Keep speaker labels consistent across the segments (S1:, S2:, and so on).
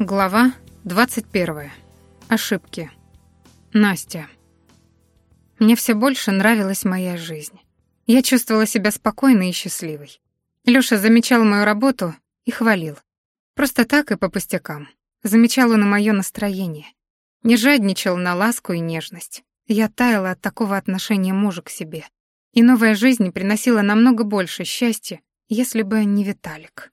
S1: Глава 21. Ошибки. Настя. Мне все больше нравилась моя жизнь. Я чувствовала себя спокойной и счастливой. Лёша замечал мою работу и хвалил. Просто так и по пустякам. Замечал он и моё настроение. Не жадничал на ласку и нежность. Я таяла от такого отношения мужа к себе. И новая жизнь приносила намного больше счастья, если бы не Виталик.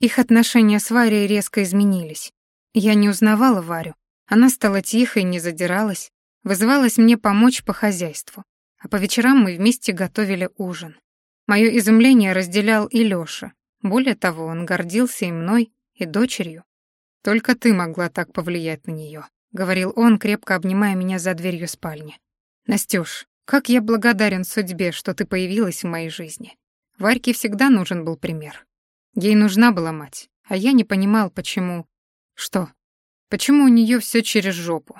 S1: Их отношения с Варей резко изменились. Я не узнавала Варю. Она стала тихой, не задиралась, вызывалась мне помочь по хозяйству. А по вечерам мы вместе готовили ужин. Моё изумление разделял и Лёша. Более того, он гордился и мной, и дочерью. «Только ты могла так повлиять на неё», — говорил он, крепко обнимая меня за дверью спальни. «Настюш, как я благодарен судьбе, что ты появилась в моей жизни. Варьке всегда нужен был пример. Ей нужна была мать, а я не понимал, почему... Что? Почему у нее все через жопу?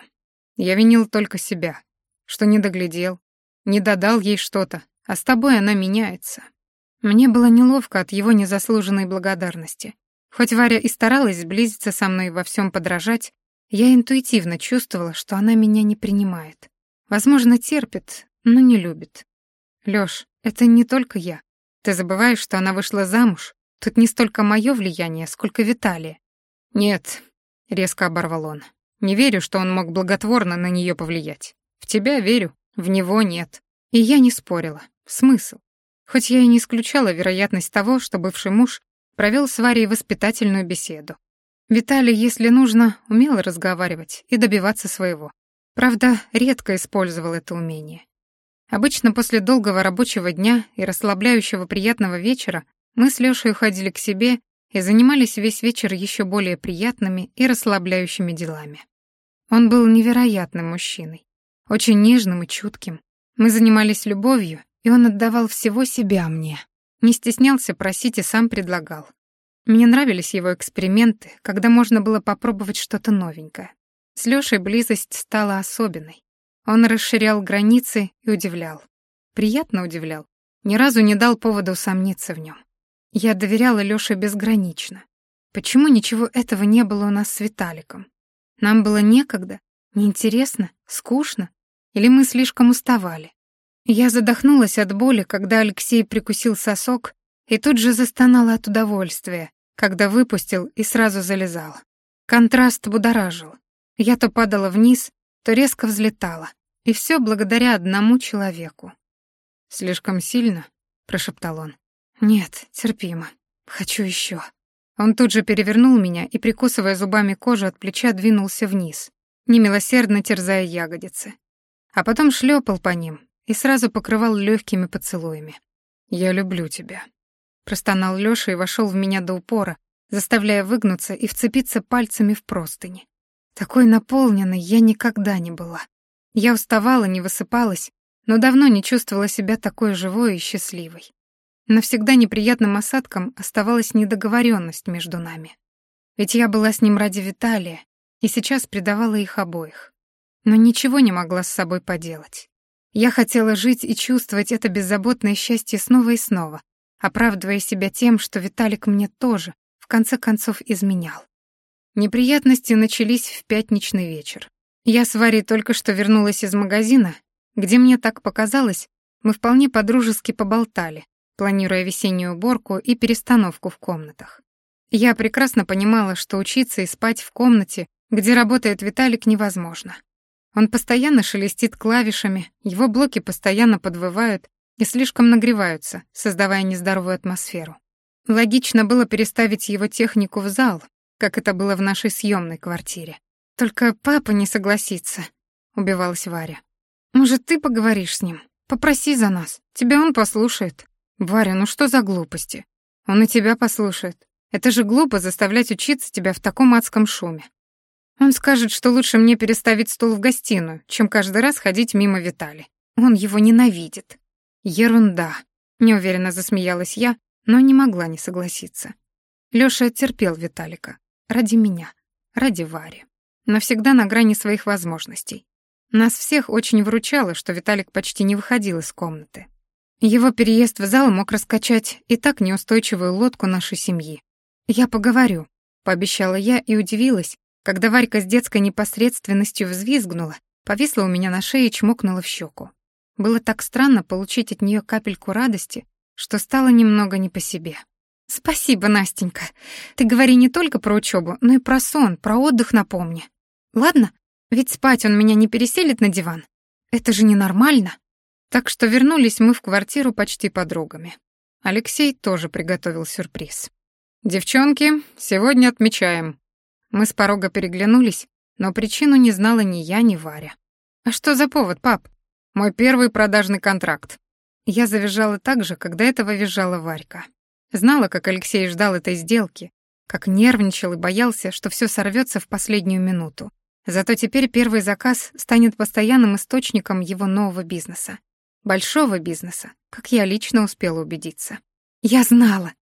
S1: Я винил только себя, что не доглядел, не додал ей что-то, а с тобой она меняется. Мне было неловко от его незаслуженной благодарности. Хоть Варя и старалась сблизиться со мной во всем подражать, я интуитивно чувствовала, что она меня не принимает. Возможно, терпит, но не любит. Лёш, это не только я. Ты забываешь, что она вышла замуж, Тут не столько мое влияние, сколько Виталия. Нет, резко оборвал он. Не верю, что он мог благотворно на нее повлиять. В тебя верю, в него нет. И я не спорила. Смысл? Хоть я и не исключала вероятность того, что бывший муж провел с Варей воспитательную беседу. Виталий, если нужно, умел разговаривать и добиваться своего. Правда, редко использовал это умение. Обычно после долгого рабочего дня и расслабляющего приятного вечера мы с Лёшей уходили к себе и занимались весь вечер еще более приятными и расслабляющими делами. Он был невероятным мужчиной, очень нежным и чутким. Мы занимались любовью, и он отдавал всего себя мне. Не стеснялся просить и сам предлагал. Мне нравились его эксперименты, когда можно было попробовать что-то новенькое. С Лёшей близость стала особенной. Он расширял границы и удивлял. Приятно удивлял. Ни разу не дал повода усомниться в нем. Я доверяла Лёше безгранично. Почему ничего этого не было у нас с Виталиком? Нам было некогда, неинтересно, скучно, или мы слишком уставали? Я задохнулась от боли, когда Алексей прикусил сосок, и тут же застонала от удовольствия, когда выпустил и сразу залезал. Контраст будоражил. Я то падала вниз, то резко взлетала, и все благодаря одному человеку. «Слишком сильно?» — прошептал он. «Нет, терпимо. Хочу еще. Он тут же перевернул меня и, прикусывая зубами кожу от плеча, двинулся вниз, немилосердно терзая ягодицы. А потом шлепал по ним и сразу покрывал легкими поцелуями. «Я люблю тебя», — простонал Лёша и вошел в меня до упора, заставляя выгнуться и вцепиться пальцами в простыни. Такой наполненной я никогда не была. Я уставала, не высыпалась, но давно не чувствовала себя такой живой и счастливой. Навсегда неприятным осадком оставалась недоговоренность между нами. Ведь я была с ним ради Виталия и сейчас предавала их обоих. Но ничего не могла с собой поделать. Я хотела жить и чувствовать это беззаботное счастье снова и снова, оправдывая себя тем, что Виталик мне тоже, в конце концов, изменял. Неприятности начались в пятничный вечер. Я с Варей только что вернулась из магазина, где мне так показалось, мы вполне подружески поболтали, планируя весеннюю уборку и перестановку в комнатах. Я прекрасно понимала, что учиться и спать в комнате, где работает Виталик, невозможно. Он постоянно шелестит клавишами, его блоки постоянно подвывают и слишком нагреваются, создавая нездоровую атмосферу. Логично было переставить его технику в зал, как это было в нашей съемной квартире. Только папа не согласится, убивалась Варя. Может, ты поговоришь с ним? Попроси за нас. Тебя он послушает. «Варя, ну что за глупости? Он и тебя послушает. Это же глупо заставлять учиться тебя в таком адском шуме. Он скажет, что лучше мне переставить стул в гостиную, чем каждый раз ходить мимо Витали. Он его ненавидит». «Ерунда», — неуверенно засмеялась я, но не могла не согласиться. Лёша терпел Виталика. Ради меня, ради Вари. Навсегда на грани своих возможностей. Нас всех очень вручало, что Виталик почти не выходил из комнаты. Его переезд в зал мог раскачать и так неустойчивую лодку нашей семьи. «Я поговорю», пообещала я и удивилась, когда Варька с детской непосредственностью взвизгнула, повисла у меня на шее и чмокнула в щеку. Было так странно получить от нее капельку радости, что стало немного не по себе. «Спасибо, Настенька. Ты говори не только про учебу, но и про сон, про отдых напомни. Ладно? Ведь спать он меня не переселит на диван. Это же ненормально». Так что вернулись мы в квартиру почти подругами. Алексей тоже приготовил сюрприз. «Девчонки, сегодня отмечаем». Мы с порога переглянулись, но причину не знала ни я, ни Варя. «А что за повод, пап?» «Мой первый продажный контракт». Я завизжала так же, когда этого визжала Варька. Знала, как Алексей ждал этой сделки, как нервничал и боялся, что все сорвется в последнюю минуту. Зато теперь первый заказ станет постоянным источником его нового бизнеса. Большого бизнеса, как я лично успела убедиться. «Я знала!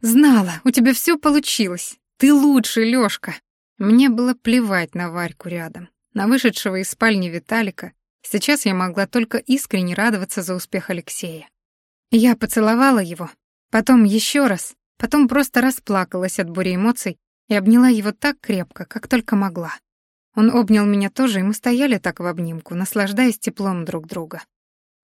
S1: Знала! У тебя все получилось! Ты лучший, Лёшка!» Мне было плевать на Варьку рядом, на вышедшего из спальни Виталика. Сейчас я могла только искренне радоваться за успех Алексея. Я поцеловала его, потом еще раз, потом просто расплакалась от бури эмоций и обняла его так крепко, как только могла. Он обнял меня тоже, и мы стояли так в обнимку, наслаждаясь теплом друг друга.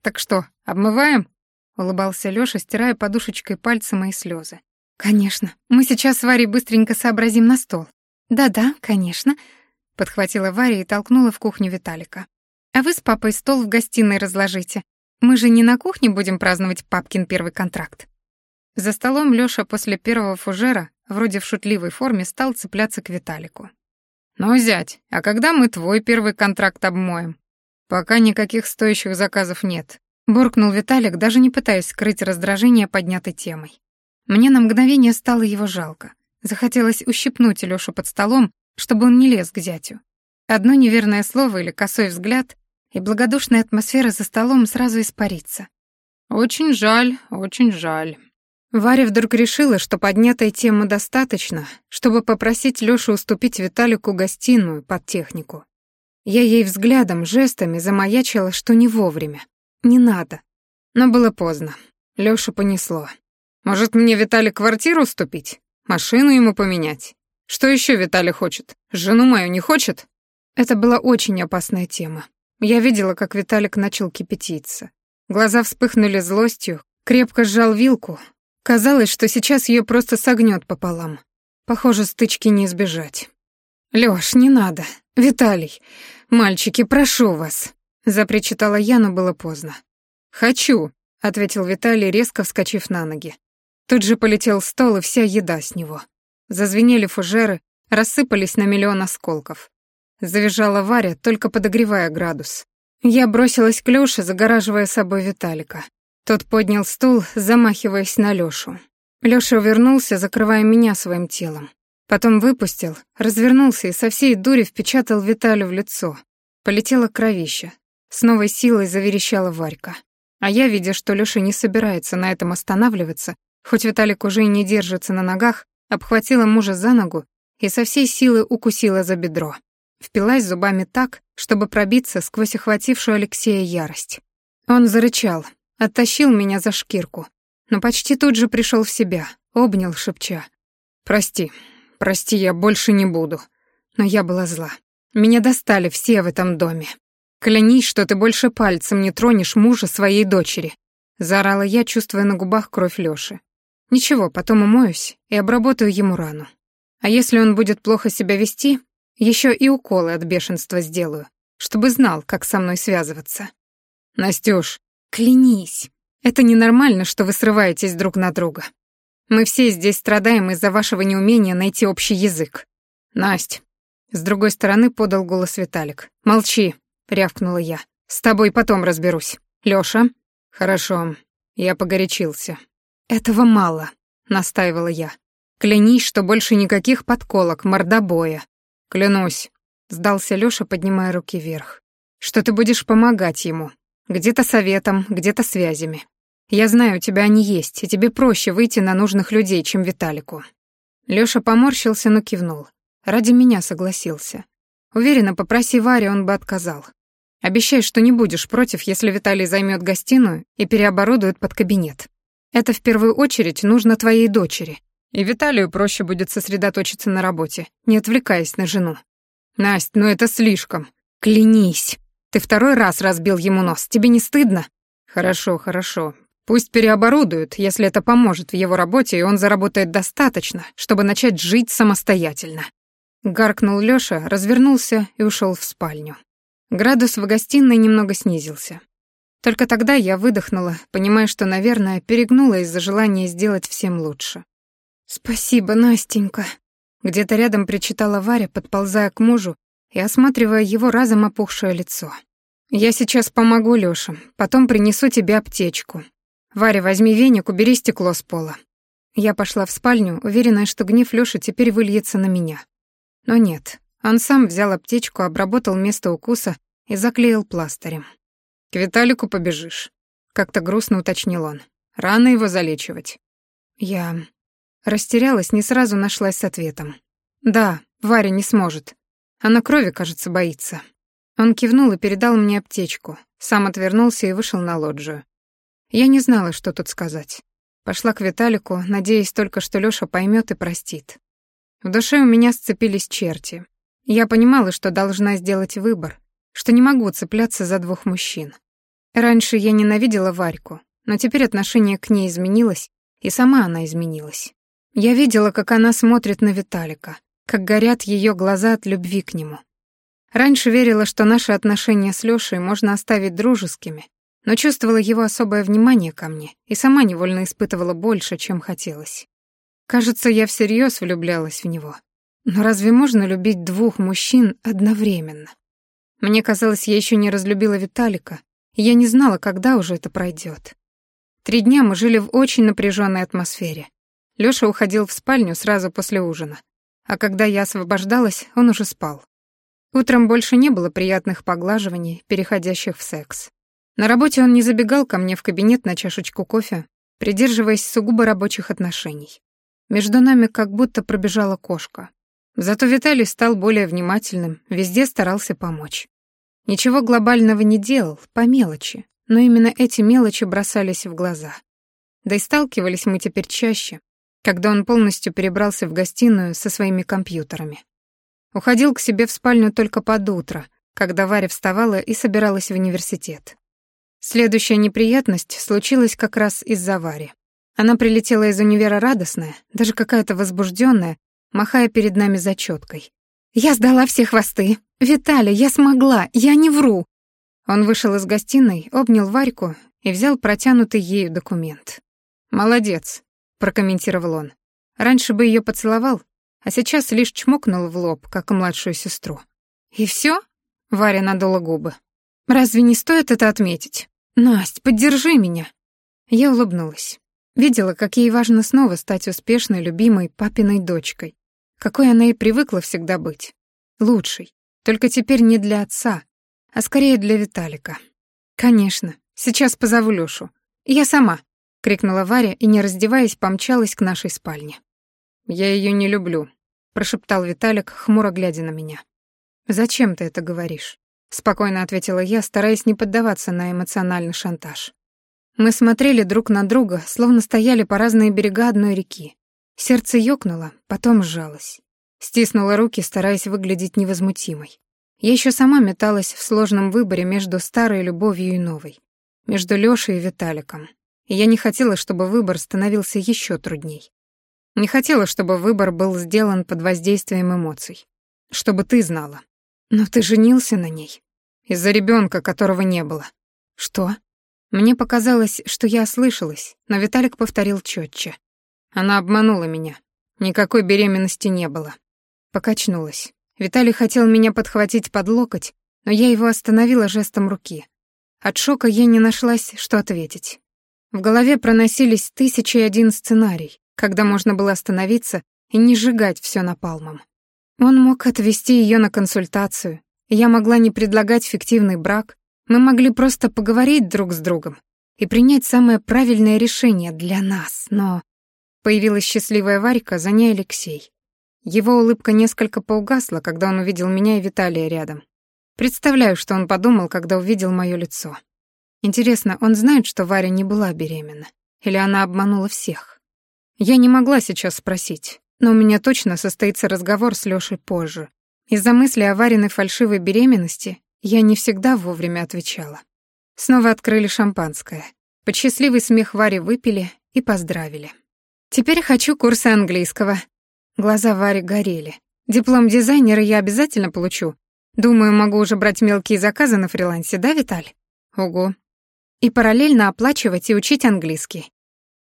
S1: «Так что, обмываем?» — улыбался Лёша, стирая подушечкой пальцы мои слезы. «Конечно. Мы сейчас с Варей быстренько сообразим на стол». «Да-да, конечно», — подхватила Варя и толкнула в кухню Виталика. «А вы с папой стол в гостиной разложите. Мы же не на кухне будем праздновать папкин первый контракт». За столом Лёша после первого фужера, вроде в шутливой форме, стал цепляться к Виталику. «Ну, зять, а когда мы твой первый контракт обмоем?» «Пока никаких стоящих заказов нет», — буркнул Виталик, даже не пытаясь скрыть раздражение поднятой темой. Мне на мгновение стало его жалко. Захотелось ущипнуть Лёшу под столом, чтобы он не лез к зятю. Одно неверное слово или косой взгляд, и благодушная атмосфера за столом сразу испарится. «Очень жаль, очень жаль». Варя вдруг решила, что поднятой темы достаточно, чтобы попросить Лёшу уступить Виталику гостиную под технику. Я ей взглядом, жестами замаячила, что не вовремя. Не надо. Но было поздно. Лёшу понесло. Может, мне Виталий квартиру уступить? Машину ему поменять? Что еще Виталий хочет? Жену мою не хочет? Это была очень опасная тема. Я видела, как Виталик начал кипятиться. Глаза вспыхнули злостью, крепко сжал вилку. Казалось, что сейчас ее просто согнет пополам. Похоже, стычки не избежать. «Лёш, не надо. Виталий, «Мальчики, прошу вас», — запричитала я, но было поздно. «Хочу», — ответил Виталий, резко вскочив на ноги. Тут же полетел стол и вся еда с него. Зазвенели фужеры, рассыпались на миллион осколков. Завизжала Варя, только подогревая градус. Я бросилась к Лёше, загораживая собой Виталика. Тот поднял стул, замахиваясь на Лёшу. Лёша увернулся, закрывая меня своим телом. Потом выпустил, развернулся и со всей дури впечатал Виталю в лицо. Полетела кровища. С новой силой заверещала Варька. А я, видя, что Лёша не собирается на этом останавливаться, хоть Виталик уже и не держится на ногах, обхватила мужа за ногу и со всей силы укусила за бедро. Впилась зубами так, чтобы пробиться сквозь охватившую Алексея ярость. Он зарычал, оттащил меня за шкирку, но почти тут же пришел в себя, обнял, шепча. «Прости, Прости, я больше не буду. Но я была зла. Меня достали все в этом доме. Клянись, что ты больше пальцем не тронешь мужа своей дочери. Заорала я, чувствуя на губах кровь Лёши. Ничего, потом умоюсь и обработаю ему рану. А если он будет плохо себя вести, еще и уколы от бешенства сделаю, чтобы знал, как со мной связываться. Настюш, клянись. Это ненормально, что вы срываетесь друг на друга. Мы все здесь страдаем из-за вашего неумения найти общий язык. Насть. С другой стороны подал голос Виталик. Молчи, рявкнула я. С тобой потом разберусь. Лёша? Хорошо. Я погорячился. Этого мало, настаивала я. Клянись, что больше никаких подколок, мордобоя. Клянусь, сдался Лёша, поднимая руки вверх. Что ты будешь помогать ему, где-то советом, где-то связями. Я знаю, у тебя они есть, и тебе проще выйти на нужных людей, чем Виталику». Лёша поморщился, но кивнул. Ради меня согласился. Уверена, попроси Варя, он бы отказал. Обещай, что не будешь против, если Виталий займет гостиную и переоборудует под кабинет. Это в первую очередь нужно твоей дочери. И Виталию проще будет сосредоточиться на работе, не отвлекаясь на жену. Насть, ну это слишком. Клянись. Ты второй раз разбил ему нос. Тебе не стыдно? Хорошо, хорошо. Пусть переоборудуют, если это поможет в его работе, и он заработает достаточно, чтобы начать жить самостоятельно. Гаркнул Лёша, развернулся и ушел в спальню. Градус в гостиной немного снизился. Только тогда я выдохнула, понимая, что, наверное, перегнула из-за желания сделать всем лучше. «Спасибо, Настенька», — где-то рядом причитала Варя, подползая к мужу и осматривая его разом опухшее лицо. «Я сейчас помогу Лёше, потом принесу тебе аптечку. Варя, возьми веник, убери стекло с пола». Я пошла в спальню, уверенная, что гнев Лёши теперь выльется на меня. Но нет, он сам взял аптечку, обработал место укуса и заклеил пластырем. «К Виталику побежишь», — как-то грустно уточнил он. «Рано его залечивать». Я растерялась, не сразу нашлась с ответом. «Да, Варя не сможет. Она крови, кажется, боится». Он кивнул и передал мне аптечку, сам отвернулся и вышел на лоджию. Я не знала, что тут сказать. Пошла к Виталику, надеясь только, что Лёша поймет и простит. В душе у меня сцепились черти. Я понимала, что должна сделать выбор, что не могу цепляться за двух мужчин. Раньше я ненавидела Варьку, но теперь отношение к ней изменилось, и сама она изменилась. Я видела, как она смотрит на Виталика, как горят ее глаза от любви к нему. Раньше верила, что наши отношения с Лёшей можно оставить дружескими, но чувствовала его особое внимание ко мне и сама невольно испытывала больше, чем хотелось. Кажется, я всерьез влюблялась в него. Но разве можно любить двух мужчин одновременно? Мне казалось, я еще не разлюбила Виталика, и я не знала, когда уже это пройдет. Три дня мы жили в очень напряженной атмосфере. Лёша уходил в спальню сразу после ужина, а когда я освобождалась, он уже спал. Утром больше не было приятных поглаживаний, переходящих в секс. На работе он не забегал ко мне в кабинет на чашечку кофе, придерживаясь сугубо рабочих отношений. Между нами как будто пробежала кошка. Зато Виталий стал более внимательным, везде старался помочь. Ничего глобального не делал, по мелочи, но именно эти мелочи бросались в глаза. Да и сталкивались мы теперь чаще, когда он полностью перебрался в гостиную со своими компьютерами. Уходил к себе в спальню только под утро, когда Варя вставала и собиралась в университет. Следующая неприятность случилась как раз из-за Вари. Она прилетела из универа радостная, даже какая-то возбужденная, махая перед нами зачеткой. «Я сдала все хвосты! Виталий, я смогла! Я не вру!» Он вышел из гостиной, обнял Варьку и взял протянутый ею документ. «Молодец», — прокомментировал он. «Раньше бы ее поцеловал, а сейчас лишь чмокнул в лоб, как младшую сестру». «И все? Варя надула губы. «Разве не стоит это отметить? Насть, поддержи меня!» Я улыбнулась. Видела, как ей важно снова стать успешной, любимой папиной дочкой, какой она и привыкла всегда быть. Лучшей. Только теперь не для отца, а скорее для Виталика. «Конечно. Сейчас позову Лёшу. Я сама», — крикнула Варя и, не раздеваясь, помчалась к нашей спальне. «Я её не люблю», — прошептал Виталик, хмуро глядя на меня. «Зачем ты это говоришь?» — спокойно ответила я, стараясь не поддаваться на эмоциональный шантаж. Мы смотрели друг на друга, словно стояли по разные берега одной реки. Сердце ёкнуло, потом сжалось. Стиснула руки, стараясь выглядеть невозмутимой. Я еще сама металась в сложном выборе между старой любовью и новой. Между Лёшей и Виталиком. И я не хотела, чтобы выбор становился еще трудней. Не хотела, чтобы выбор был сделан под воздействием эмоций. Чтобы ты знала. Но ты женился на ней. Из-за ребенка, которого не было. Что? Мне показалось, что я ослышалась, но Виталик повторил четче. Она обманула меня. Никакой беременности не было. Покачнулась. Виталий хотел меня подхватить под локоть, но я его остановила жестом руки. От шока я не нашлась, что ответить. В голове проносились тысячи и один сценарий, когда можно было остановиться и не сжигать все напалмом. Он мог отвезти ее на консультацию, я могла не предлагать фиктивный брак, мы могли просто поговорить друг с другом и принять самое правильное решение для нас, но... Появилась счастливая Варька, за ней Алексей. Его улыбка несколько поугасла, когда он увидел меня и Виталия рядом. Представляю, что он подумал, когда увидел моё лицо. Интересно, он знает, что Варя не была беременна? Или она обманула всех? Я не могла сейчас спросить, но у меня точно состоится разговор с Лёшей позже. Из-за мысли о Вариной фальшивой беременности я не всегда вовремя отвечала. Снова открыли шампанское. Под счастливый смех Вари выпили и поздравили. «Теперь хочу курсы английского». Глаза Вари горели. «Диплом дизайнера я обязательно получу. Думаю, могу уже брать мелкие заказы на фрилансе, да, Виталь?» «Ого». «И параллельно оплачивать и учить английский».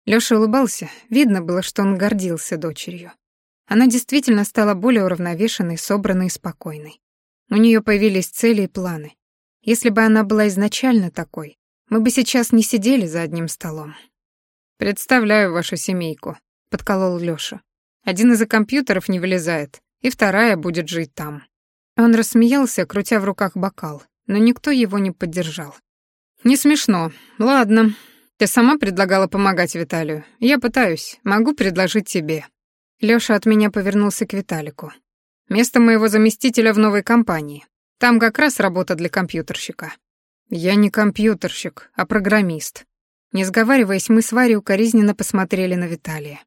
S1: Лёша улыбался, видно было, что он гордился дочерью. Она действительно стала более уравновешенной, собранной и спокойной. У неё появились цели и планы. Если бы она была изначально такой, мы бы сейчас не сидели за одним столом. «Представляю вашу семейку», — подколол Лёша. «Один из-за компьютеров не вылезает, и вторая будет жить там». Он рассмеялся, крутя в руках бокал, но никто его не поддержал. «Не смешно. Ладно, ты сама предлагала помогать Виталию. Я пытаюсь. Могу предложить тебе. Лёша от меня повернулся к Виталику. Место моего заместителя в новой компании. Там как раз работа для компьютерщика. Я не компьютерщик, а программист. Не сговариваясь, мы с Варей укоризненно посмотрели на Виталия.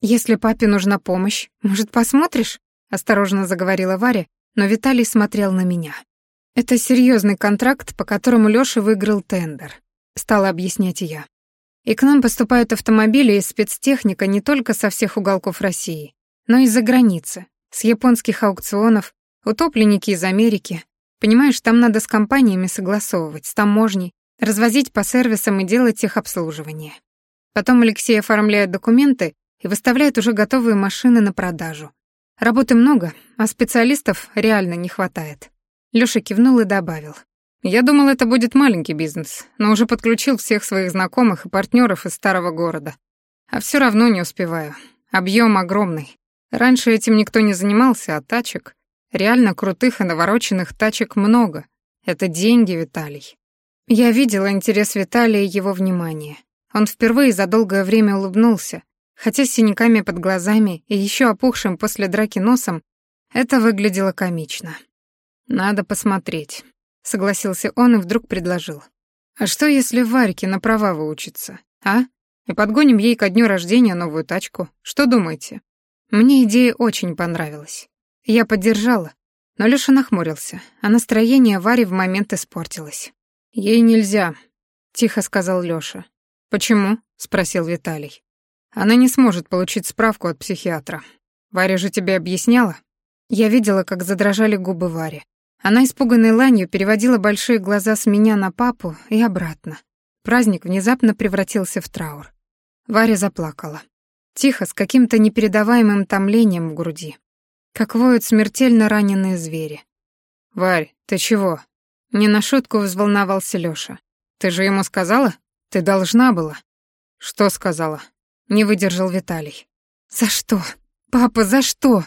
S1: «Если папе нужна помощь, может, посмотришь?» — осторожно заговорила Варя, но Виталий смотрел на меня. «Это серьезный контракт, по которому Лёша выиграл тендер стала объяснять я. И к нам поступают автомобили и спецтехника не только со всех уголков России, но и из-за границы, с японских аукционов, утопленники из Америки. Понимаешь, там надо с компаниями согласовывать, с таможней, развозить по сервисам и делать их обслуживание. Потом Алексей оформляет документы и выставляет уже готовые машины на продажу. Работы много, а специалистов реально не хватает. Лёша кивнул и добавил. Я думал, это будет маленький бизнес, но уже подключил всех своих знакомых и партнеров из старого города. А все равно не успеваю. Объем огромный. Раньше этим никто не занимался, а тачек, реально крутых и навороченных тачек много. Это деньги, Виталий. Я видела интерес Виталия и его внимание. Он впервые за долгое время улыбнулся, хотя с синяками под глазами и еще опухшим после драки носом, это выглядело комично. Надо посмотреть согласился он и вдруг предложил. А что, если Варьке на права выучится, а? И подгоним ей ко дню рождения новую тачку. Что думаете? Мне идея очень понравилась. Я поддержала, но Лёша нахмурился, а настроение Вари в момент испортилось. «Ей нельзя», — тихо сказал Лёша. «Почему?» — спросил Виталий. «Она не сможет получить справку от психиатра. Варя же тебе объясняла?» Я видела, как задрожали губы Вари. Она испуганной ланью переводила большие глаза с меня на папу и обратно. Праздник внезапно превратился в траур. Варя заплакала. Тихо, с каким-то непередаваемым томлением в груди. Как воют смертельно раненые звери. «Варь, ты чего?» Не на шутку взволновался Лёша. «Ты же ему сказала? Ты должна была». «Что сказала?» Не выдержал Виталий. «За что? Папа, за что?»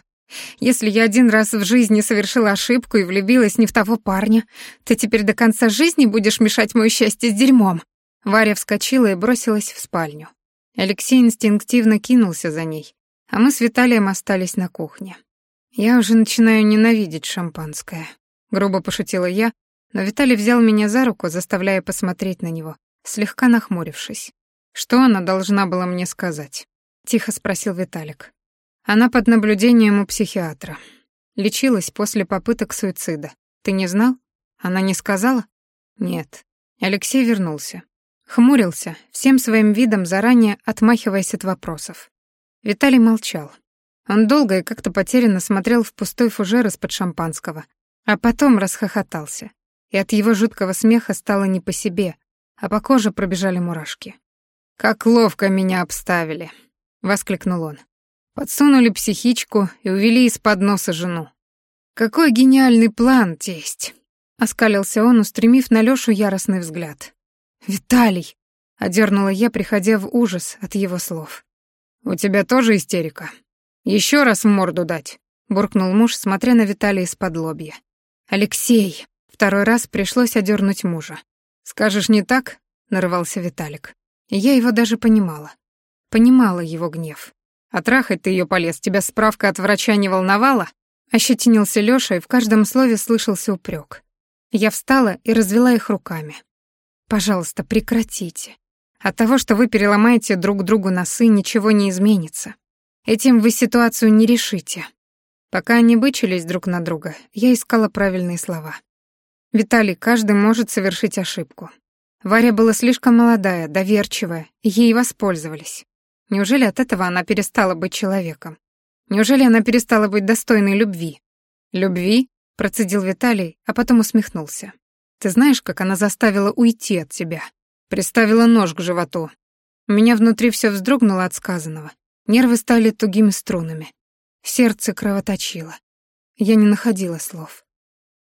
S1: Если я один раз в жизни совершила ошибку и влюбилась не в того парня, ты теперь до конца жизни будешь мешать мое счастье с дерьмом». Варя вскочила и бросилась в спальню. Алексей инстинктивно кинулся за ней, а мы с Виталием остались на кухне. «Я уже начинаю ненавидеть шампанское», — грубо пошутила я, но Виталий взял меня за руку, заставляя посмотреть на него, слегка нахмурившись. «Что она должна была мне сказать?» — тихо спросил Виталик. Она под наблюдением у психиатра. Лечилась после попыток суицида. Ты не знал? Она не сказала? Нет. Алексей вернулся. Хмурился, всем своим видом заранее отмахиваясь от вопросов. Виталий молчал. Он долго и как-то потерянно смотрел в пустой фужер из-под шампанского, а потом расхохотался. И от его жуткого смеха стало не по себе, а по коже пробежали мурашки. «Как ловко меня обставили!» — воскликнул он. Подсунули психичку и увели из-под носа жену. «Какой гениальный план, тесть!» — оскалился он, устремив на Лёшу яростный взгляд. «Виталий!» — одернула я, приходя в ужас от его слов. «У тебя тоже истерика? Еще раз морду дать!» — буркнул муж, смотря на Виталия из-под лобья. «Алексей!» — второй раз пришлось одернуть мужа. «Скажешь не так?» — нарывался Виталик. Я его даже понимала. Понимала его гнев. А трахать ты ее полез, тебя справка от врача не волновала?» Ощетинился Лёша, и в каждом слове слышался упрек. Я встала и развела их руками. «Пожалуйста, прекратите. От того, что вы переломаете друг другу носы, ничего не изменится. Этим вы ситуацию не решите. Пока они бычились друг на друга, я искала правильные слова. Виталий, каждый может совершить ошибку. Варя была слишком молодая, доверчивая, ей воспользовались. Неужели от этого она перестала быть человеком? Неужели она перестала быть достойной любви? Любви? Процедил Виталий, а потом усмехнулся. Ты знаешь, как она заставила уйти от тебя? Приставила нож к животу. У меня внутри все вздрогнуло от сказанного. Нервы стали тугими струнами. Сердце кровоточило. Я не находила слов.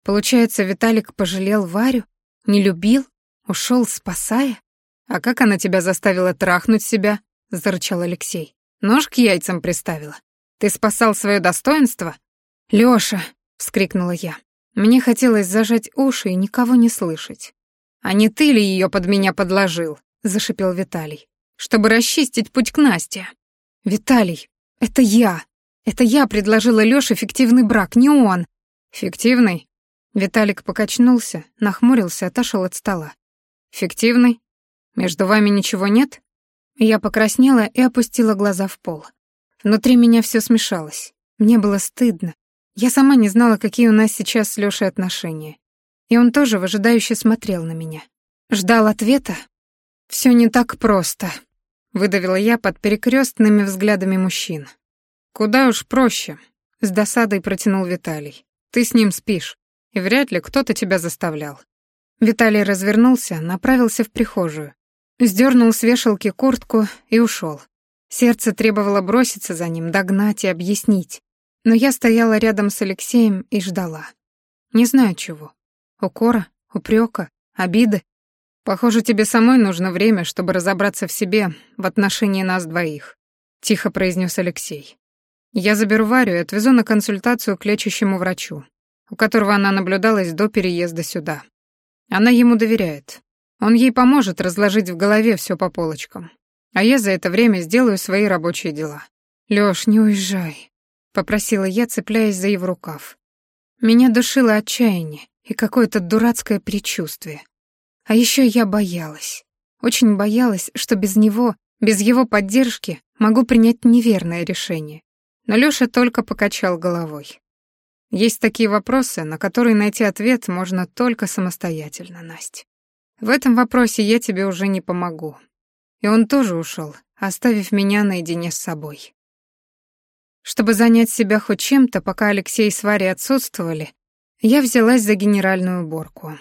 S1: Получается, Виталик пожалел Варю? Не любил? Ушел, спасая? А как она тебя заставила трахнуть себя? Зарычал Алексей. Нож к яйцам приставила. Ты спасал свое достоинство? Лёша, вскрикнула я. Мне хотелось зажать уши и никого не слышать. «А не ты ли ее под меня подложил?» — зашипел Виталий. «Чтобы расчистить путь к Насте». «Виталий, это я! Это я предложила Лёше фиктивный брак, не он!» «Фиктивный?» Виталик покачнулся, нахмурился, отошел от стола. «Фиктивный? Между вами ничего нет?» Я покраснела и опустила глаза в пол. Внутри меня все смешалось. Мне было стыдно. Я сама не знала, какие у нас сейчас с Лёшей отношения. И он тоже выжидающе смотрел на меня. Ждал ответа. Все не так просто», — выдавила я под перекрестными взглядами мужчин. «Куда уж проще», — с досадой протянул Виталий. «Ты с ним спишь, и вряд ли кто-то тебя заставлял». Виталий развернулся, направился в прихожую, сдернул с вешалки куртку и ушел. Сердце требовало броситься за ним, догнать и объяснить. Но я стояла рядом с Алексеем и ждала. Не знаю чего. Укора, упрека, обиды. Похоже, тебе самой нужно время, чтобы разобраться в себе в отношении нас двоих, тихо произнес Алексей. Я заберу Варю и отвезу на консультацию к лечащему врачу, у которого она наблюдалась до переезда сюда. Она ему доверяет. Он ей поможет разложить в голове все по полочкам. А я за это время сделаю свои рабочие дела. Лёш, не уезжай, попросила я, цепляясь за его рукав. Меня душило отчаяние и какое-то дурацкое предчувствие. А еще я боялась. Очень боялась, что без него, без его поддержки, могу принять неверное решение. Но Лёша только покачал головой. Есть такие вопросы, на которые найти ответ можно только самостоятельно, Настя. В этом вопросе я тебе уже не помогу. И он тоже ушел, оставив меня наедине с собой. Чтобы занять себя хоть чем-то, пока Алексей с Варей отсутствовали, я взялась за генеральную уборку.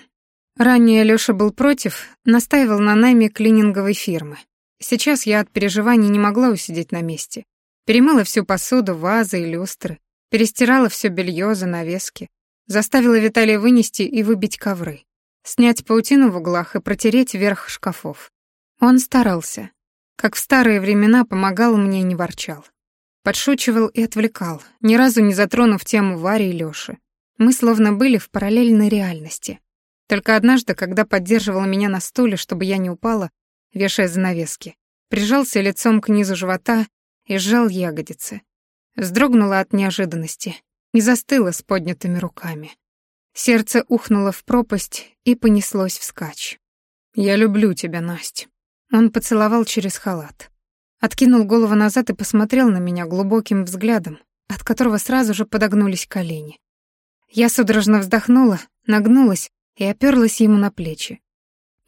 S1: Ранее Лёша был против, настаивал на найме клининговой фирмы. Сейчас я от переживаний не могла усидеть на месте. Перемыла всю посуду, вазы и люстры, перестирала все белье, занавески, заставила Виталия вынести и выбить ковры, снять паутину в углах и протереть верх шкафов. Он старался. Как в старые времена помогал мне и не ворчал. Подшучивал и отвлекал, ни разу не затронув тему Вари и Лёши. Мы словно были в параллельной реальности. Только однажды, когда поддерживал меня на стуле, чтобы я не упала, вешая занавески, прижался лицом к низу живота и сжал ягодицы. Вздрогнула от неожиданности и застыла с поднятыми руками. Сердце ухнуло в пропасть и понеслось вскачь. «Я люблю тебя, Настя». Он поцеловал через халат. Откинул голову назад и посмотрел на меня глубоким взглядом, от которого сразу же подогнулись колени. Я судорожно вздохнула, нагнулась и оперлась ему на плечи.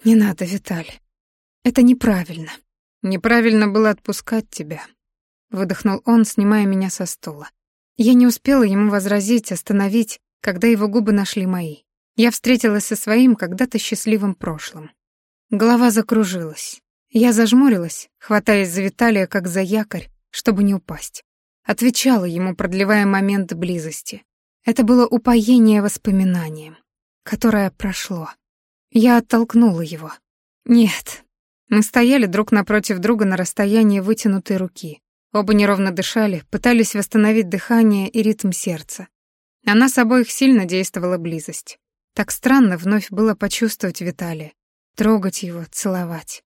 S1: «Не надо, Виталь. Это неправильно. Неправильно было отпускать тебя», — выдохнул он, снимая меня со стула. Я не успела ему возразить, остановить, когда его губы нашли мои. Я встретилась со своим когда-то счастливым прошлым. Голова закружилась. Я зажмурилась, хватаясь за Виталия как за якорь, чтобы не упасть. Отвечала ему, продлевая момент близости. Это было упоение воспоминанием, которое прошло. Я оттолкнула его. Нет. Мы стояли друг напротив друга на расстоянии вытянутой руки. Оба неровно дышали, пытались восстановить дыхание и ритм сердца. На нас обоих сильно действовала близость. Так странно вновь было почувствовать Виталия, трогать его, целовать.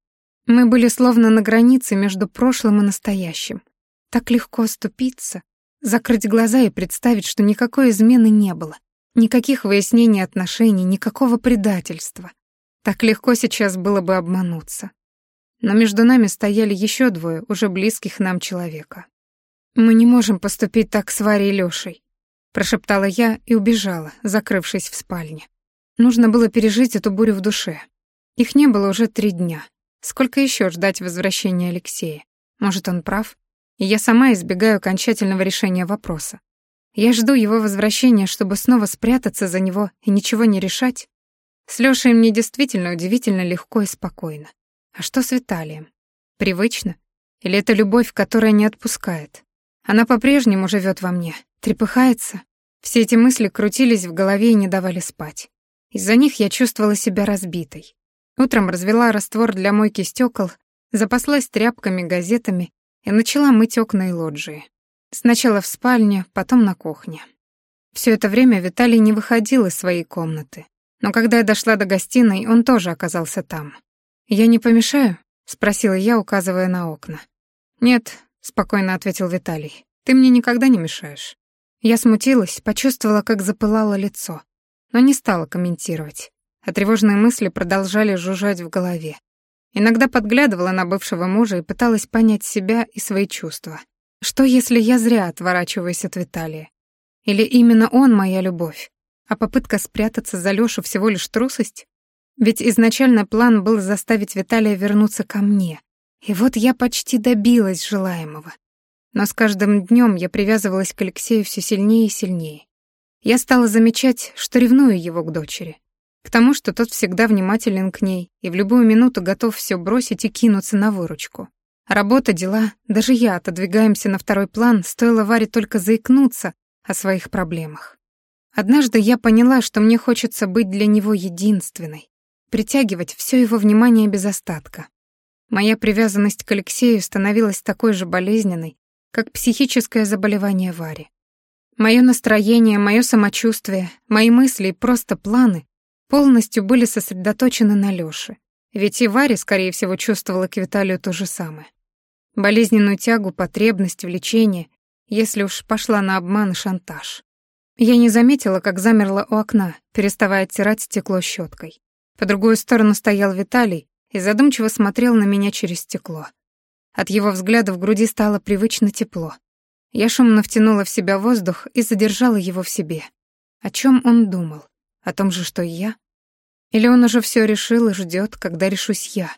S1: Мы были словно на границе между прошлым и настоящим. Так легко оступиться, закрыть глаза и представить, что никакой измены не было, никаких выяснений отношений, никакого предательства. Так легко сейчас было бы обмануться. но между нами стояли еще двое, уже близких нам человека. «Мы не можем поступить так с Варей и Лёшей», — прошептала я и убежала, закрывшись в спальне. Нужно было пережить эту бурю в душе. Их не было уже три дня. Сколько еще ждать возвращения Алексея? Может, он прав? И я сама избегаю окончательного решения вопроса. Я жду его возвращения, чтобы снова спрятаться за него и ничего не решать. С Лёшей мне действительно удивительно легко и спокойно. А что с Виталием? Привычно? Или это любовь, которая не отпускает? Она по-прежнему живет во мне, трепыхается. Все эти мысли крутились в голове и не давали спать. Из-за них я чувствовала себя разбитой. Утром развела раствор для мойки стекол, запаслась тряпками, газетами и начала мыть окна и лоджии. Сначала в спальне, потом на кухне. Все это время Виталий не выходил из своей комнаты. Но когда я дошла до гостиной, он тоже оказался там. «Я не помешаю?» — спросила я, указывая на окна. «Нет», — спокойно ответил Виталий, — «ты мне никогда не мешаешь». Я смутилась, почувствовала, как запылало лицо, но не стала комментировать, а тревожные мысли продолжали жужжать в голове. Иногда подглядывала на бывшего мужа и пыталась понять себя и свои чувства. Что, если я зря отворачиваюсь от Виталия? Или именно он моя любовь, а попытка спрятаться за Лёшу всего лишь трусость? Ведь изначально план был заставить Виталия вернуться ко мне. И вот я почти добилась желаемого. Но с каждым днем я привязывалась к Алексею все сильнее и сильнее. Я стала замечать, что ревную его к дочери. К тому, что тот всегда внимателен к ней и в любую минуту готов все бросить и кинуться на выручку. Работа, дела, даже я отодвигаемся на второй план, стоило Варе только заикнуться о своих проблемах. Однажды я поняла, что мне хочется быть для него единственной, притягивать все его внимание без остатка. Моя привязанность к Алексею становилась такой же болезненной, как психическое заболевание Вари. Мое настроение, мое самочувствие, мои мысли и просто планы полностью были сосредоточены на Лёше. Ведь и Варя, скорее всего, чувствовала к Виталию то же самое. Болезненную тягу, потребность, влечение, если уж пошла на обман и шантаж. Я не заметила, как замерла у окна, переставая оттирать стекло щеткой. По другую сторону стоял Виталий и задумчиво смотрел на меня через стекло. От его взгляда в груди стало привычно тепло. Я шумно втянула в себя воздух и задержала его в себе. О чем он думал? О том же, что и я? Или он уже все решил и ждет, когда решусь я?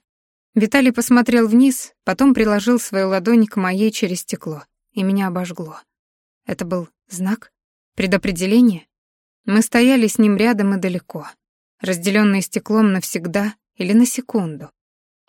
S1: Виталий посмотрел вниз, потом приложил свою ладонь к моей через стекло, и меня обожгло. Это был знак? Предопределение? Мы стояли с ним рядом и далеко, разделенные стеклом навсегда или на секунду.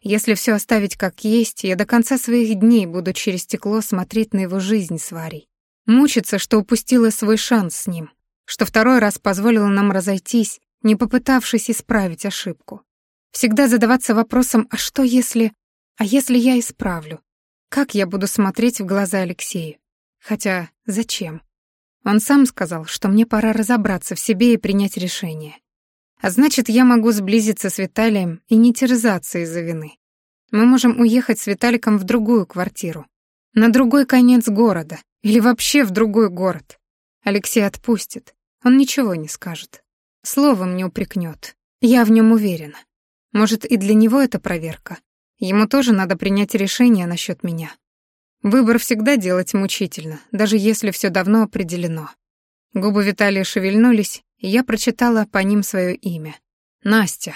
S1: Если все оставить как есть, я до конца своих дней буду через стекло смотреть на его жизнь с Варей. Мучиться, что упустила свой шанс с ним, что второй раз позволила нам разойтись, не попытавшись исправить ошибку. Всегда задаваться вопросом «а что если...» «А если я исправлю?» Как я буду смотреть в глаза Алексею? Хотя зачем? Он сам сказал, что мне пора разобраться в себе и принять решение. А значит, я могу сблизиться с Виталием и не терзаться из-за вины. Мы можем уехать с Виталиком в другую квартиру, на другой конец города или вообще в другой город. Алексей отпустит, он ничего не скажет. Словом не упрекнет. Я в нем уверена. Может, и для него это проверка. Ему тоже надо принять решение насчет меня. Выбор всегда делать мучительно, даже если все давно определено. Губы Виталия шевельнулись, я прочитала по ним свое имя. Настя.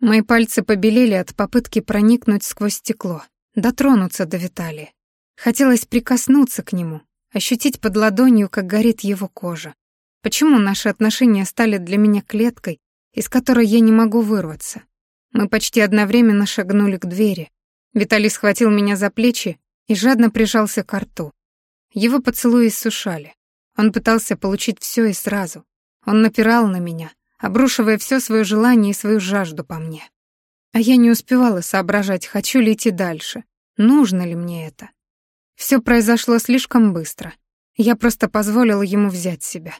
S1: Мои пальцы побелели от попытки проникнуть сквозь стекло, дотронуться до Виталия. Хотелось прикоснуться к нему, ощутить под ладонью, как горит его кожа. Почему наши отношения стали для меня клеткой, из которой я не могу вырваться? Мы почти одновременно шагнули к двери. Виталий схватил меня за плечи и жадно прижался к рту. Его поцелуи иссушали. Он пытался получить все и сразу. Он напирал на меня, обрушивая все свое желание и свою жажду по мне. А я не успевала соображать, хочу ли идти дальше, нужно ли мне это. Все произошло слишком быстро. Я просто позволила ему взять себя,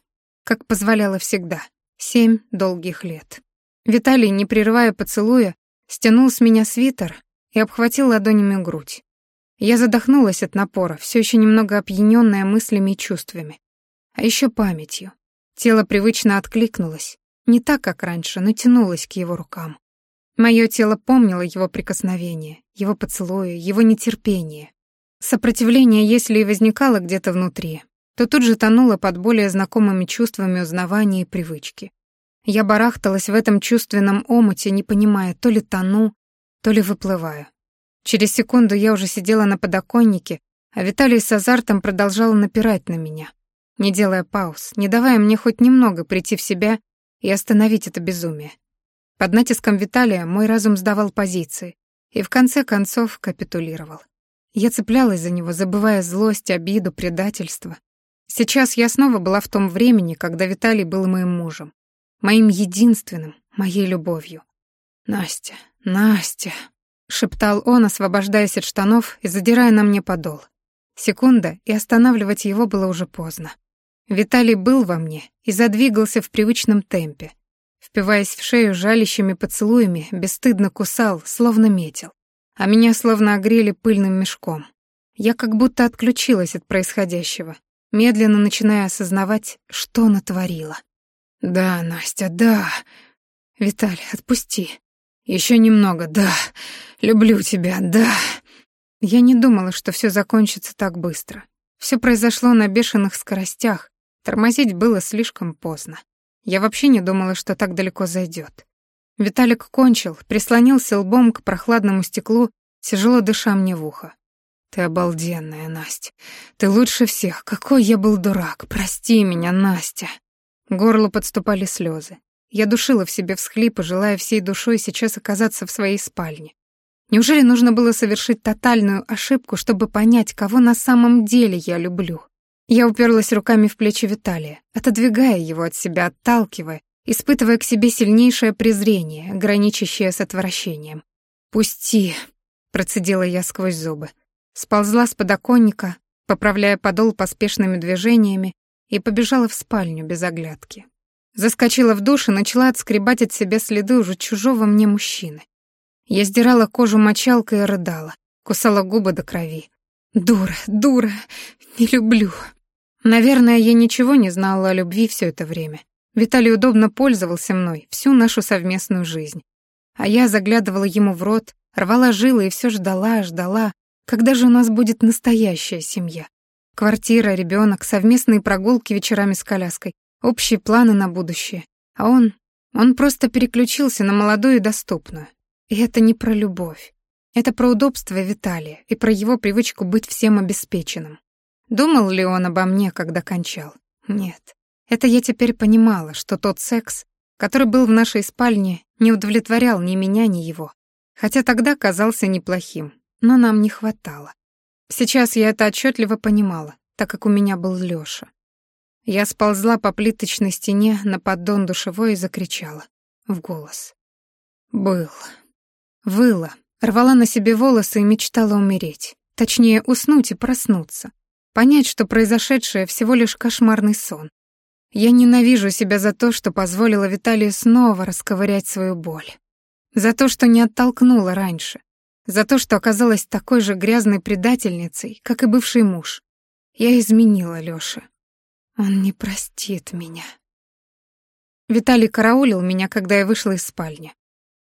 S1: как позволяла всегда, семь долгих лет. Виталий, не прерывая поцелуя, стянул с меня свитер и обхватил ладонями грудь. Я задохнулась от напора, все еще немного опьяненная мыслями и чувствами а еще памятью. Тело привычно откликнулось, не так, как раньше, но тянулось к его рукам. Мое тело помнило его прикосновение, его поцелуи, его нетерпение. Сопротивление, если и возникало где-то внутри, то тут же тонуло под более знакомыми чувствами узнавания и привычки. Я барахталась в этом чувственном омуте, не понимая, то ли тону, то ли выплываю. Через секунду я уже сидела на подоконнике, а Виталий с азартом продолжал напирать на меня, не делая пауз, не давая мне хоть немного прийти в себя и остановить это безумие. Под натиском Виталия мой разум сдавал позиции и в конце концов капитулировал. Я цеплялась за него, забывая злость, обиду, предательство. Сейчас я снова была в том времени, когда Виталий был моим мужем, моим единственным, моей любовью. «Настя, Настя», — шептал он, освобождаясь от штанов и задирая на мне подол. Секунда, и останавливать его было уже поздно. Виталий был во мне и задвигался в привычном темпе. Впиваясь в шею жалящими поцелуями, бесстыдно кусал, словно метил. А меня словно огрели пыльным мешком. Я как будто отключилась от происходящего, медленно начиная осознавать, что натворила. «Да, Настя, да. Виталий, отпусти. Еще немного, да. Люблю тебя, да». Я не думала, что все закончится так быстро. Все произошло на бешеных скоростях, Тормозить было слишком поздно. Я вообще не думала, что так далеко зайдет. Виталик кончил, прислонился лбом к прохладному стеклу, тяжело дыша мне в ухо. «Ты обалденная, Настя. Ты лучше всех. Какой я был дурак. Прости меня, Настя». Горло подступали слезы. Я душила в себе всхлипы, желая всей душой сейчас оказаться в своей спальне. Неужели нужно было совершить тотальную ошибку, чтобы понять, кого на самом деле я люблю? Я уперлась руками в плечи Виталия, отодвигая его от себя, отталкивая, испытывая к себе сильнейшее презрение, граничащее с отвращением. «Пусти», — процедила я сквозь зубы. Сползла с подоконника, поправляя подол поспешными движениями, и побежала в спальню без оглядки. Заскочила в душ и начала отскребать от себя следы уже чужого мне мужчины. Я сдирала кожу мочалкой и рыдала, кусала губы до крови. «Дура, дура, не люблю», Наверное, я ничего не знала о любви все это время. Виталий удобно пользовался мной всю нашу совместную жизнь. А я заглядывала ему в рот, рвала жилы и все ждала, ждала, когда же у нас будет настоящая семья. Квартира, ребенок, совместные прогулки вечерами с коляской, общие планы на будущее. А он... он просто переключился на молодую и доступную. И это не про любовь. Это про удобство Виталия и про его привычку быть всем обеспеченным. Думал ли он обо мне, когда кончал? Нет. Это я теперь понимала, что тот секс, который был в нашей спальне, не удовлетворял ни меня, ни его. Хотя тогда казался неплохим, но нам не хватало. Сейчас я это отчетливо понимала, так как у меня был Лёша. Я сползла по плиточной стене на поддон душевой и закричала. В голос. Был. Выла. Рвала на себе волосы и мечтала умереть. Точнее, уснуть и проснуться понять, что произошедшее всего лишь кошмарный сон. Я ненавижу себя за то, что позволила Виталию снова расковырять свою боль. За то, что не оттолкнула раньше. За то, что оказалась такой же грязной предательницей, как и бывший муж. Я изменила Лёше. Он не простит меня. Виталий караулил меня, когда я вышла из спальни.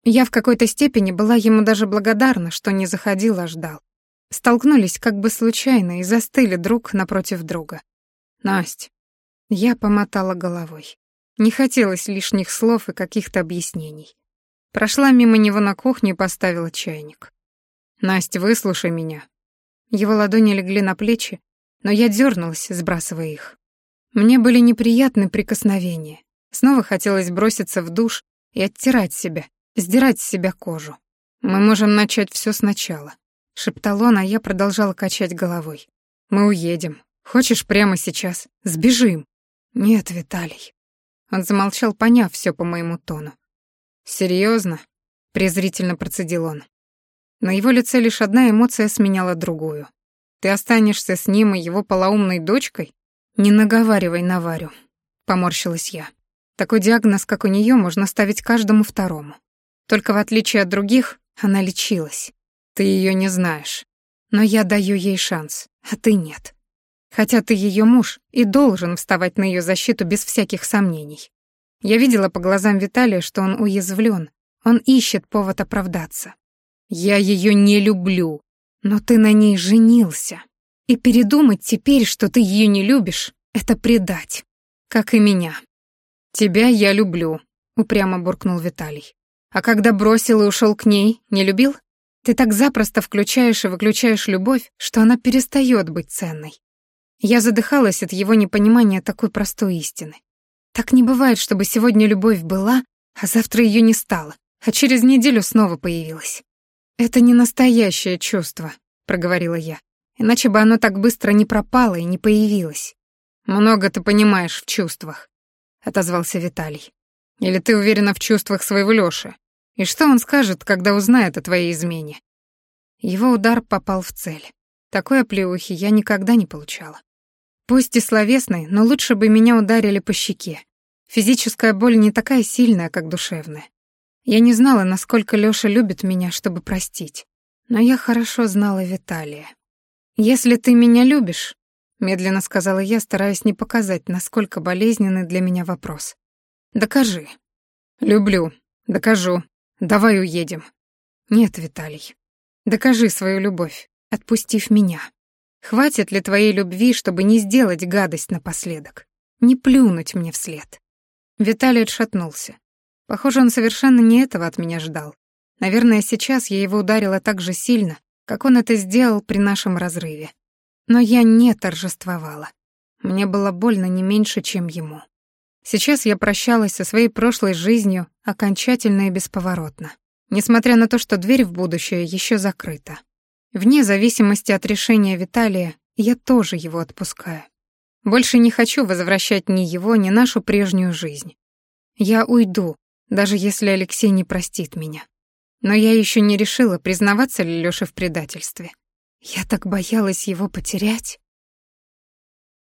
S1: Я в какой-то степени была ему даже благодарна, что не заходил, а ждал. Столкнулись как бы случайно и застыли друг напротив друга. «Насть». Я помотала головой. Не хотелось лишних слов и каких-то объяснений. Прошла мимо него на кухню и поставила чайник. «Настя, выслушай меня». Его ладони легли на плечи, но я дернулась, сбрасывая их. Мне были неприятны прикосновения. Снова хотелось броситься в душ и оттирать себя, сдирать с себя кожу. Мы можем начать все сначала шептал он, а я продолжала качать головой. Мы уедем. Хочешь прямо сейчас? Сбежим. Нет, Виталий. Он замолчал, поняв все по моему тону. Серьезно? презрительно процедил он. На его лице лишь одна эмоция сменяла другую. Ты останешься с ним и его полоумной дочкой? Не наговаривай на Варю, поморщилась я. Такой диагноз, как у нее, можно ставить каждому второму. Только в отличие от других, она лечилась. Ты ее не знаешь. Но я даю ей шанс, а ты нет. Хотя ты ее муж и должен вставать на ее защиту без всяких сомнений. Я видела по глазам Виталия, что он уязвлен. Он ищет повод оправдаться. «Я ее не люблю, но ты на ней женился. И передумать теперь, что ты ее не любишь, это предать, как и меня». «Тебя я люблю», — упрямо буркнул Виталий. «А когда бросил и ушел к ней, не любил? Ты так запросто включаешь и выключаешь любовь, что она перестает быть ценной. Я задыхалась от его непонимания такой простой истины. Так не бывает, чтобы сегодня любовь была, а завтра ее не стало, а через неделю снова появилась. «Это не настоящее чувство», — проговорила я. «Иначе бы оно так быстро не пропало и не появилось». «Много ты понимаешь в чувствах», — отозвался Виталий. «Или ты уверена в чувствах своего Лёши? И что он скажет, когда узнает о твоей измене?» Его удар попал в цель. Такой оплеухи я никогда не получала. Пусть и словесной, но лучше бы меня ударили по щеке. Физическая боль не такая сильная, как душевная. Я не знала, насколько Лёша любит меня, чтобы простить. Но я хорошо знала Виталия. «Если ты меня любишь», — медленно сказала я, стараясь не показать, насколько болезненный для меня вопрос. «Докажи». «Люблю. Докажу. Давай уедем». «Нет, Виталий. Докажи свою любовь, отпустив меня. Хватит ли твоей любви, чтобы не сделать гадость напоследок? Не плюнуть мне вслед?» Виталий отшатнулся. Похоже, он совершенно не этого от меня ждал. Наверное, сейчас я его ударила так же сильно, как он это сделал при нашем разрыве. Но я не торжествовала. Мне было больно не меньше, чем ему. Сейчас я прощалась со своей прошлой жизнью окончательно и бесповоротно, несмотря на то, что дверь в будущее еще закрыта. Вне зависимости от решения Виталия, я тоже его отпускаю. Больше не хочу возвращать ни его, ни нашу прежнюю жизнь. Я уйду, даже если Алексей не простит меня. Но я еще не решила, признаваться ли Лёше в предательстве. Я так боялась его потерять.